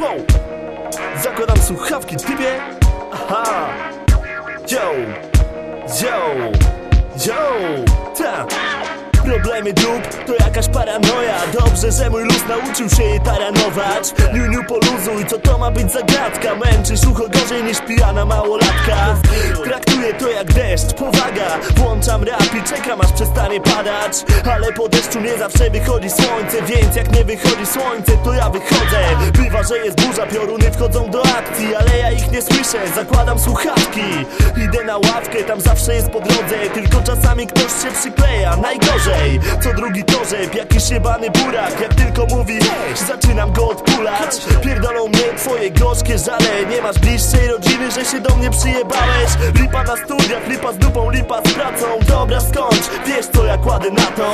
Wow. Zakładam słuchawki, typie Aha. Yo Yo Problemy dup to jakaś paranoja. Dobrze, że mój luz nauczył się jej taranować. Niu, niu, poluzuj, co to ma być zagadka Męczysz ucho gorzej niż pijana małolatka. Traktuję to jak deszcz, powaga. Włączam rap i czekam aż przestanie padać. Ale po deszczu nie zawsze wychodzi słońce Więc jak nie wychodzi słońce, to ja wychodzę. Bywa, że jest burza, pioruny wchodzą do akcji Ale ja ich nie słyszę, zakładam słuchawki Idę na ławkę, tam zawsze jest po drodze Tylko czasami ktoś się przykleja, najgorzej Co drugi torzep, jakiś jebany burak. Jak tylko mówi, zaczynam go odpulać. Pierdolą mnie twoje gorzkie żale. Nie masz bliższej rodziny, że się do mnie przyjebałeś. Lipa na studiach, lipa z dupą, lipa z pracą. Dobra skończ, wiesz co ja kładę na to.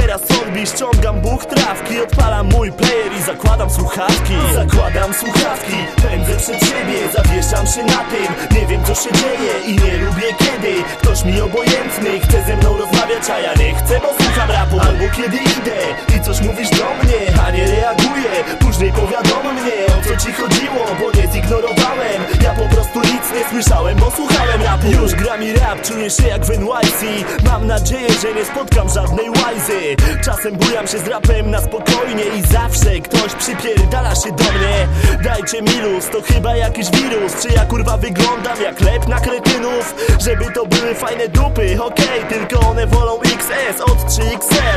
Teraz odbij, ściągam buch trawki Odpalam mój player i zakładam słuchawki. Zakładam słuchawki, pędzę przed siebie Zawieszam się na tym, nie wiem co się dzieje I nie lubię kiedy. Ktoś mi obojętny Chce ze mną rozmawiać, a ja nie chcę, bo słucham rapu. Albo kiedy idę i coś mówisz do mnie A nie reaguję, później powiadom mnie O co ci chodziło, bo nie zignorowałem. Ja po prostu nic nie słyszałem, bo słuchałem rapu. Już gra mi rap, czuję się jak w NYC Mam nadzieję, że nie spotkam żadnej łajzy. Czasem bujam się z rapem na spokojnie I zawsze ktoś przypierdala się do mnie Dajcie mi luz, to chyba jakiś wirus. Czy ja kurwa wyglądam jak lep na kretynów? Żeby to były fajne dupy, okej Tylko one wolą XS od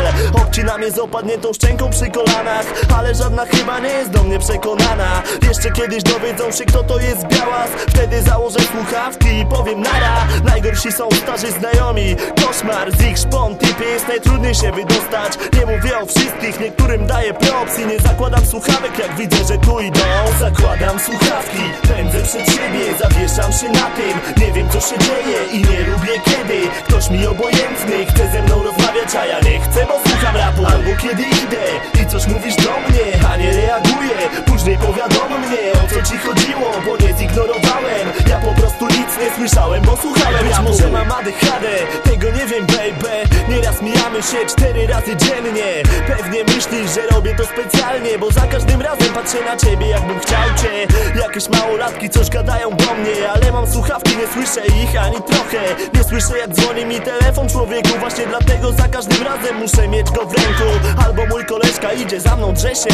3XL Obcinam je z opadniętą szczęką przy kolanach. Ale żadna chyba nie jest do mnie przekonana. Jeszcze kiedyś dowiedzą się kto to jest białas. Wtedy założę słuchawki i powiem nara. Najgorsi są starzy znajomi. Koszmar z ich szpon typie jest najtrudniej się wydostać. Nie mówię o wszystkich, niektórym daję props I nie zakładam słuchawek jak widzę, że tu idą. Zakładam słuchawki, pędzę przed siebie Zawieszam się na tym, nie wiem co się dzieje I nie lubię kiedy. Ktoś mi obojętny Chce ze mną rozmawiać, a ja nie chcę, bo słucham rapu Albo kiedy idę i coś mówisz do mnie A nie reaguję, później powiadom mnie O co ci chodziło, bo nie zignorowałem. Ja po prostu nic nie słyszałem, bo słuchałem Być rapu. może mam ADHD, tego nie wiem baby. Nieraz mijamy się cztery razy dziennie. Pewnie myślisz, że robię to specjalnie Bo za każdym razem patrzę na ciebie jakbym chciał cię. Jakieś małolatki coś gadają do mnie Ale mam słuchawki, nie słyszę ich ani trochę. Nie słyszę jak dzwoni mi telefon człowieku Właśnie dlatego za każdym razem muszę mieć go w ręku. Albo mój koleżka idzie za mną drze się.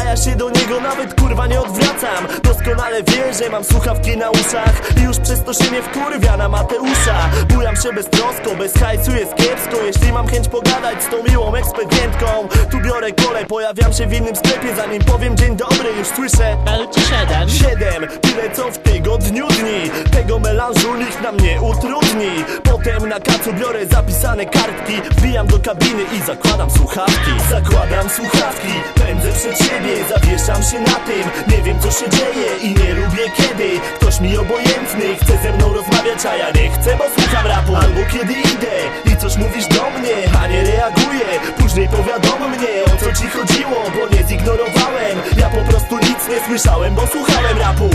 A ja się do niego nawet kurwa nie odwracam. Doskonale wie, że mam słuchawki na uszach. I już przez to się nie wkurwia na Mateusza. Bujam się bez trosko, bez hajsu jest kiepsko. Jeśli mam chęć pogadać z tą miłą ekspedientką Tu biorę kole, pojawiam się w innym sklepie Zanim powiem dzień dobry, już słyszę. LT7 Siedem, tyle co w tygodniu dni. Tego melanżu nikt nam nie utrudni. Potem na kacu biorę zapisane kartki. Wbijam do kabiny i zakładam słuchawki. Zakładam słuchawki, pędzę przed siebie Zawieszam się na tym, nie wiem co się dzieje I nie lubię kiedy ktoś mi obojętny Chce ze mną rozmawiać, a ja nie chcę, bo słucham rapu. Albo kiedy idę i coś mówisz do mnie A nie reaguję, później powiadom mnie O co ci chodziło, bo nie zignorowałem. Ja po prostu nic nie słyszałem, bo słuchałem rapu